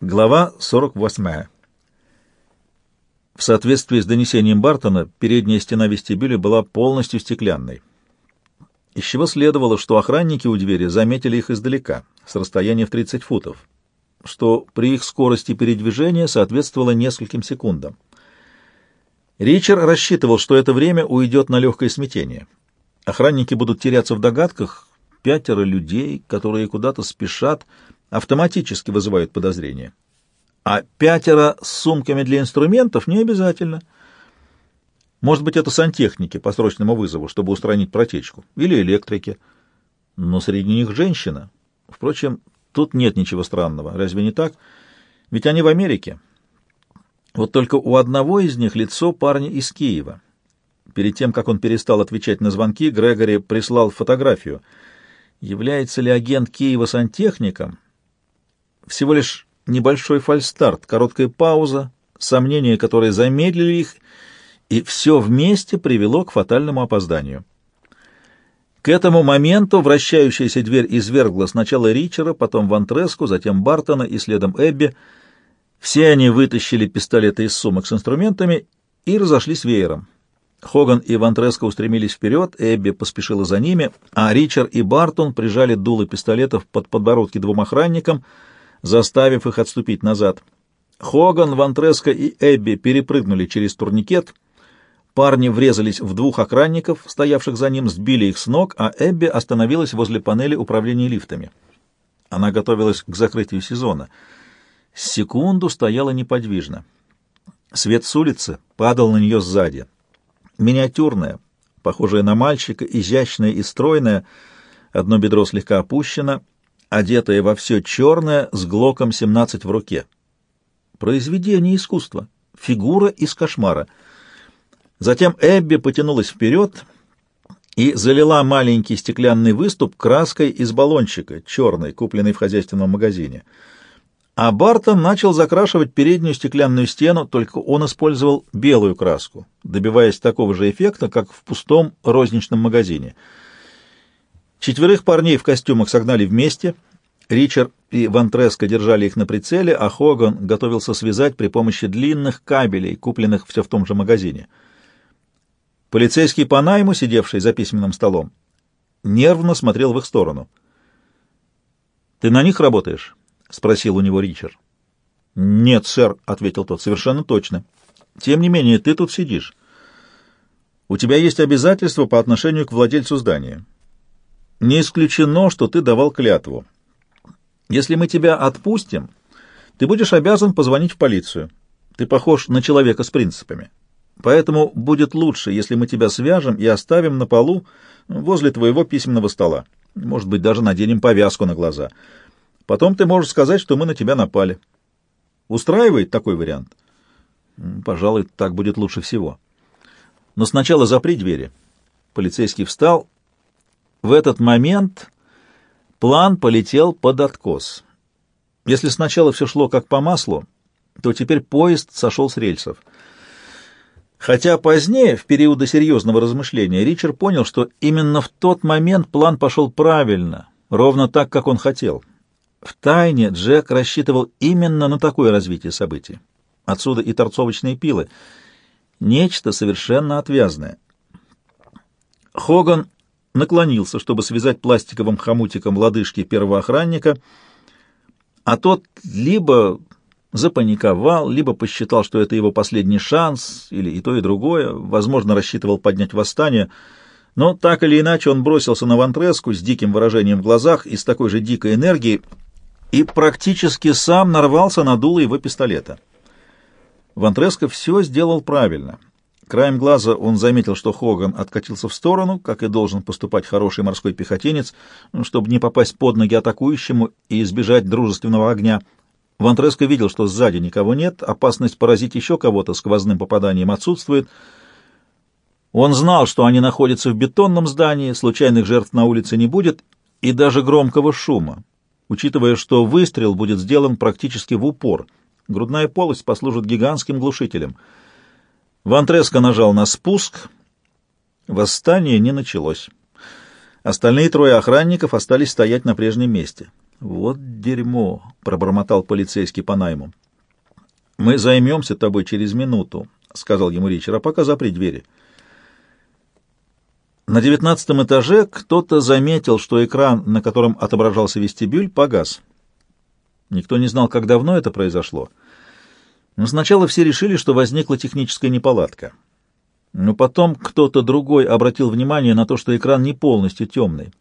Глава 48. В соответствии с донесением Бартона, передняя стена вестибюля была полностью стеклянной, из чего следовало, что охранники у двери заметили их издалека, с расстояния в 30 футов, что при их скорости передвижения соответствовало нескольким секундам. Ричард рассчитывал, что это время уйдет на легкое смятение. Охранники будут теряться в догадках, пятеро людей, которые куда-то спешат, автоматически вызывают подозрения. А пятеро с сумками для инструментов не обязательно. Может быть, это сантехники по срочному вызову, чтобы устранить протечку, или электрики. Но среди них женщина. Впрочем, тут нет ничего странного. Разве не так? Ведь они в Америке. Вот только у одного из них лицо парня из Киева. Перед тем, как он перестал отвечать на звонки, Грегори прислал фотографию. Является ли агент Киева сантехником? Всего лишь небольшой фальстарт, короткая пауза, сомнения, которые замедлили их, и все вместе привело к фатальному опозданию. К этому моменту вращающаяся дверь извергла сначала Ричера, потом Вантреску, затем Бартона и следом Эбби. Все они вытащили пистолеты из сумок с инструментами и разошлись веером. Хоган и Вантреско устремились вперед, Эбби поспешила за ними, а Ричард и Бартон прижали дулы пистолетов под подбородки двум охранникам — заставив их отступить назад. Хоган, Вантреско и Эбби перепрыгнули через турникет. Парни врезались в двух охранников, стоявших за ним, сбили их с ног, а Эбби остановилась возле панели управления лифтами. Она готовилась к закрытию сезона. Секунду стояла неподвижно. Свет с улицы падал на нее сзади. Миниатюрная, похожая на мальчика, изящная и стройная, одно бедро слегка опущено — одетая во все черное, с глоком 17 в руке. Произведение искусства, фигура из кошмара. Затем Эбби потянулась вперед и залила маленький стеклянный выступ краской из баллончика, черной, купленной в хозяйственном магазине. А Бартон начал закрашивать переднюю стеклянную стену, только он использовал белую краску, добиваясь такого же эффекта, как в пустом розничном магазине — Четверых парней в костюмах согнали вместе. Ричард и Вантреско держали их на прицеле, а Хоган готовился связать при помощи длинных кабелей, купленных все в том же магазине. Полицейский по найму, сидевший за письменным столом, нервно смотрел в их сторону. «Ты на них работаешь?» — спросил у него Ричард. «Нет, сэр», — ответил тот, — «совершенно точно. Тем не менее, ты тут сидишь. У тебя есть обязательства по отношению к владельцу здания. Не исключено, что ты давал клятву. Если мы тебя отпустим, ты будешь обязан позвонить в полицию. Ты похож на человека с принципами. Поэтому будет лучше, если мы тебя свяжем и оставим на полу возле твоего письменного стола. Может быть, даже наденем повязку на глаза. Потом ты можешь сказать, что мы на тебя напали. Устраивает такой вариант? Пожалуй, так будет лучше всего. Но сначала запри двери. Полицейский встал в этот момент план полетел под откос. Если сначала все шло как по маслу, то теперь поезд сошел с рельсов. Хотя позднее, в периоды серьезного размышления, Ричард понял, что именно в тот момент план пошел правильно, ровно так, как он хотел. В тайне Джек рассчитывал именно на такое развитие событий. Отсюда и торцовочные пилы. Нечто совершенно отвязное. Хоган наклонился, чтобы связать пластиковым хомутиком лодыжки первого охранника, а тот либо запаниковал, либо посчитал, что это его последний шанс, или и то, и другое, возможно, рассчитывал поднять восстание, но так или иначе он бросился на Вантреску с диким выражением в глазах и с такой же дикой энергией и практически сам нарвался на дуло его пистолета. Вантреско все сделал правильно — Краем глаза он заметил, что Хоган откатился в сторону, как и должен поступать хороший морской пехотинец, чтобы не попасть под ноги атакующему и избежать дружественного огня. Вантреско видел, что сзади никого нет, опасность поразить еще кого-то сквозным попаданием отсутствует. Он знал, что они находятся в бетонном здании, случайных жертв на улице не будет, и даже громкого шума, учитывая, что выстрел будет сделан практически в упор. Грудная полость послужит гигантским глушителем — Вантреско нажал на спуск. Восстание не началось. Остальные трое охранников остались стоять на прежнем месте. «Вот дерьмо!» — пробормотал полицейский по найму. «Мы займемся тобой через минуту», — сказал ему Ричард, — «а пока запри двери». На девятнадцатом этаже кто-то заметил, что экран, на котором отображался вестибюль, погас. Никто не знал, как давно это произошло. Но сначала все решили, что возникла техническая неполадка. Но потом кто-то другой обратил внимание на то, что экран не полностью темный.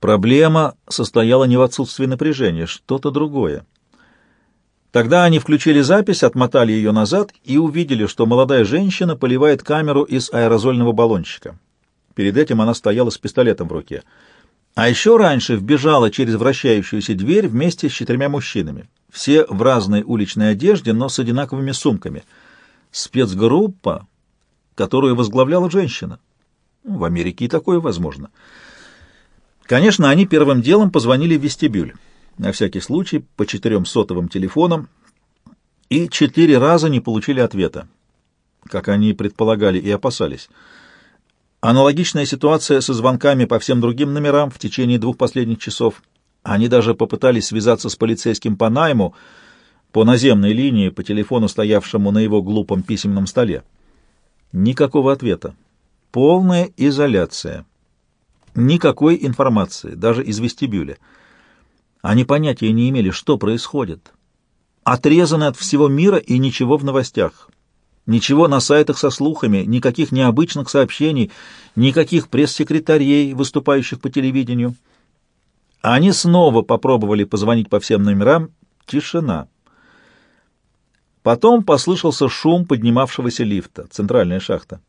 Проблема состояла не в отсутствии напряжения, что-то другое. Тогда они включили запись, отмотали ее назад и увидели, что молодая женщина поливает камеру из аэрозольного баллончика. Перед этим она стояла с пистолетом в руке. А еще раньше вбежала через вращающуюся дверь вместе с четырьмя мужчинами. Все в разной уличной одежде, но с одинаковыми сумками. Спецгруппа, которую возглавляла женщина. В Америке и такое возможно. Конечно, они первым делом позвонили в вестибюль, на всякий случай, по четырем сотовым телефонам, и четыре раза не получили ответа, как они предполагали и опасались. Аналогичная ситуация со звонками по всем другим номерам в течение двух последних часов. Они даже попытались связаться с полицейским по найму по наземной линии, по телефону, стоявшему на его глупом письменном столе. Никакого ответа. Полная изоляция. Никакой информации, даже из вестибюля. Они понятия не имели, что происходит. Отрезаны от всего мира и ничего в новостях. Ничего на сайтах со слухами, никаких необычных сообщений, никаких пресс-секретарей, выступающих по телевидению. Они снова попробовали позвонить по всем номерам. Тишина. Потом послышался шум поднимавшегося лифта, центральная шахта.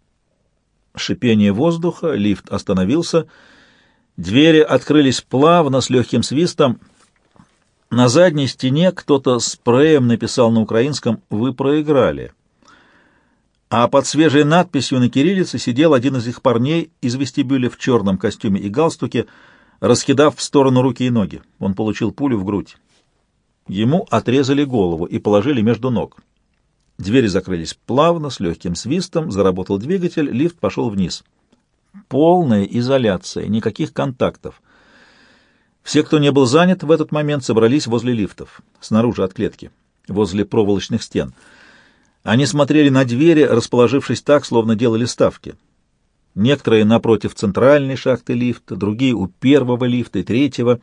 Шипение воздуха, лифт остановился, двери открылись плавно, с легким свистом. На задней стене кто-то спреем написал на украинском «Вы проиграли». А под свежей надписью на кириллице сидел один из их парней из вестибюля в черном костюме и галстуке, раскидав в сторону руки и ноги. Он получил пулю в грудь. Ему отрезали голову и положили между ног. Двери закрылись плавно, с легким свистом, заработал двигатель, лифт пошел вниз. Полная изоляция, никаких контактов. Все, кто не был занят в этот момент, собрались возле лифтов, снаружи от клетки, возле проволочных стен. Они смотрели на двери, расположившись так, словно делали ставки. Некоторые напротив центральной шахты лифта, другие у первого лифта и третьего.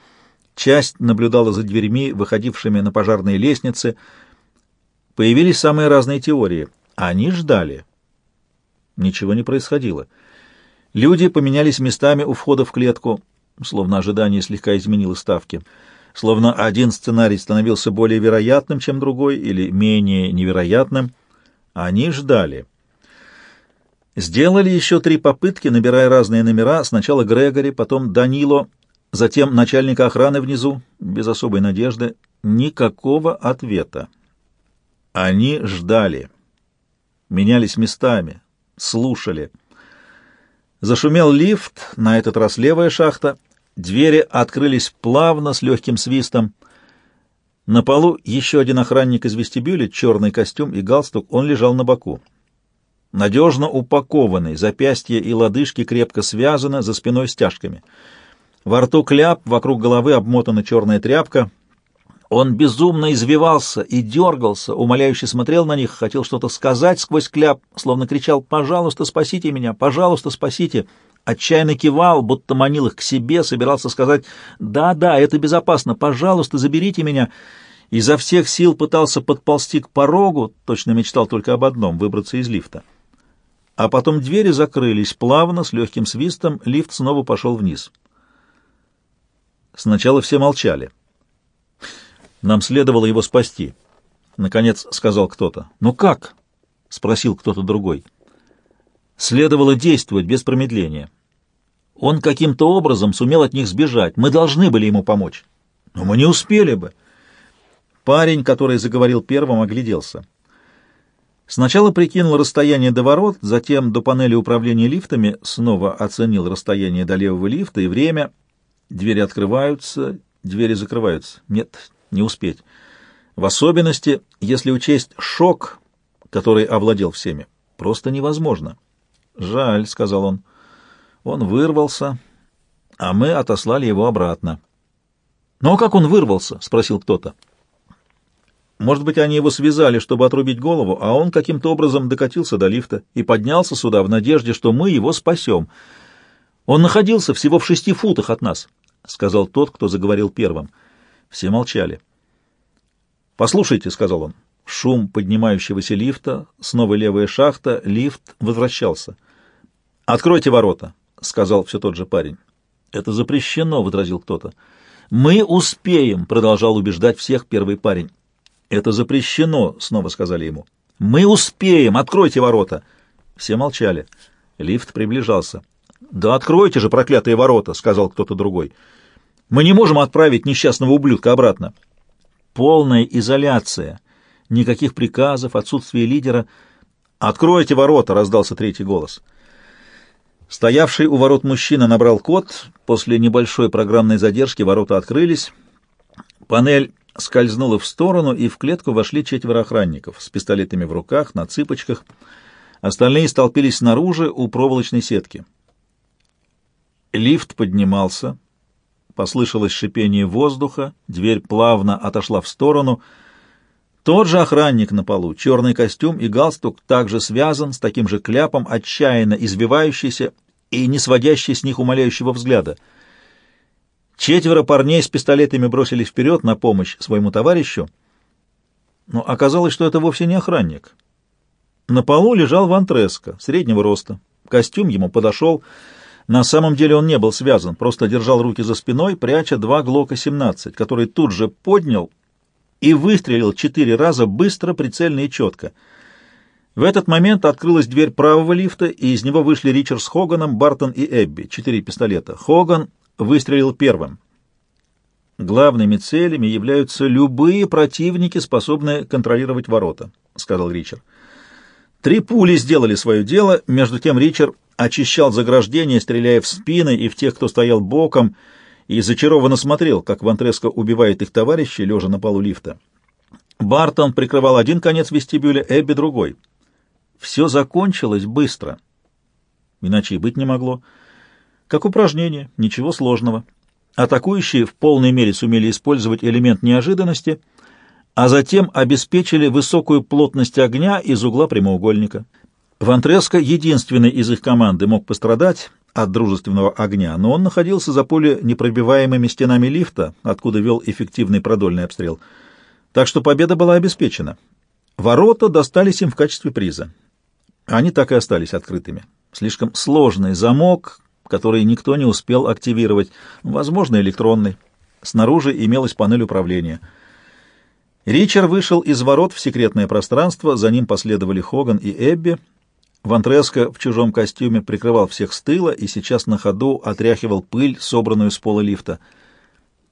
Часть наблюдала за дверьми, выходившими на пожарные лестницы — Появились самые разные теории. Они ждали. Ничего не происходило. Люди поменялись местами у входа в клетку, словно ожидание слегка изменило ставки. Словно один сценарий становился более вероятным, чем другой, или менее невероятным. Они ждали. Сделали еще три попытки, набирая разные номера. Сначала Грегори, потом Данило, затем начальника охраны внизу, без особой надежды. Никакого ответа. Они ждали, менялись местами, слушали. Зашумел лифт, на этот раз левая шахта. Двери открылись плавно, с легким свистом. На полу еще один охранник из вестибюля, черный костюм и галстук, он лежал на боку. Надежно упакованный, запястья и лодыжки крепко связаны, за спиной стяжками. Во рту кляп, вокруг головы обмотана черная тряпка, он безумно извивался и дергался, умоляюще смотрел на них, хотел что-то сказать сквозь кляп, словно кричал «Пожалуйста, спасите меня! Пожалуйста, спасите!» Отчаянно кивал, будто манил их к себе, собирался сказать «Да, да, это безопасно, пожалуйста, заберите меня!» Изо всех сил пытался подползти к порогу, точно мечтал только об одном — выбраться из лифта. А потом двери закрылись плавно, с легким свистом, лифт снова пошел вниз. Сначала все молчали. Нам следовало его спасти. Наконец сказал кто-то. «Ну как?» — спросил кто-то другой. «Следовало действовать без промедления. Он каким-то образом сумел от них сбежать. Мы должны были ему помочь. Но мы не успели бы». Парень, который заговорил первым, огляделся. Сначала прикинул расстояние до ворот, затем до панели управления лифтами, снова оценил расстояние до левого лифта и время. Двери открываются, двери закрываются. Нет, не успеть. В особенности, если учесть шок, который овладел всеми. Просто невозможно. «Жаль», — сказал он. Он вырвался, а мы отослали его обратно. «Ну а как он вырвался?» — спросил кто-то. Может быть, они его связали, чтобы отрубить голову, а он каким-то образом докатился до лифта и поднялся сюда в надежде, что мы его спасем. Он находился всего в шести футах от нас, — сказал тот, кто заговорил первым. Все молчали. «Послушайте», — сказал он, — шум поднимающегося лифта, снова левая шахта, лифт возвращался. «Откройте ворота», — сказал все тот же парень. «Это запрещено», — возразил кто-то. «Мы успеем», — продолжал убеждать всех первый парень. «Это запрещено», — снова сказали ему. «Мы успеем! Откройте ворота!» Все молчали. Лифт приближался. «Да откройте же проклятые ворота!» — сказал кто-то другой. «Мы не можем отправить несчастного ублюдка обратно». Полная изоляция. Никаких приказов, отсутствие лидера. «Откройте ворота!» — раздался третий голос. Стоявший у ворот мужчина набрал код. После небольшой программной задержки ворота открылись. Панель скользнула в сторону, и в клетку вошли четверо охранников с пистолетами в руках, на цыпочках. Остальные столпились снаружи у проволочной сетки. Лифт поднимался. Послышалось шипение воздуха, дверь плавно отошла в сторону. Тот же охранник на полу, черный костюм и галстук, также связан с таким же кляпом, отчаянно избивающийся и не сводящий с них умоляющего взгляда — Четверо парней с пистолетами бросились вперед на помощь своему товарищу, но оказалось, что это вовсе не охранник. На полу лежал Вантреско, среднего роста. Костюм ему подошел. На самом деле он не был связан, просто держал руки за спиной, пряча два Глока-17, который тут же поднял и выстрелил четыре раза быстро, прицельно и четко. В этот момент открылась дверь правого лифта, и из него вышли Ричард с Хоганом, Бартон и Эбби, четыре пистолета. Хоган выстрелил первым. Главными целями являются любые противники, способные контролировать ворота, сказал Ричард. Три пули сделали свое дело, между тем Ричард очищал заграждение, стреляя в спины и в тех, кто стоял боком, и зачарованно смотрел, как Вантреско убивает их товарищей, лежа на полу лифта. Бартон прикрывал один конец вестибюля, Эбби — другой. Все закончилось быстро. Иначе и быть не могло. Как упражнение, ничего сложного. Атакующие в полной мере сумели использовать элемент неожиданности, а затем обеспечили высокую плотность огня из угла прямоугольника. Вантреско, единственный из их команды, мог пострадать от дружественного огня, но он находился за поле непробиваемыми стенами лифта, откуда вел эффективный продольный обстрел. Так что победа была обеспечена. Ворота достались им в качестве приза. Они так и остались открытыми. Слишком сложный замок, который никто не успел активировать, возможно, электронный. Снаружи имелась панель управления. Ричард вышел из ворот в секретное пространство, за ним последовали Хоган и Эбби. Вантреско в чужом костюме прикрывал всех с тыла и сейчас на ходу отряхивал пыль, собранную с пола лифта —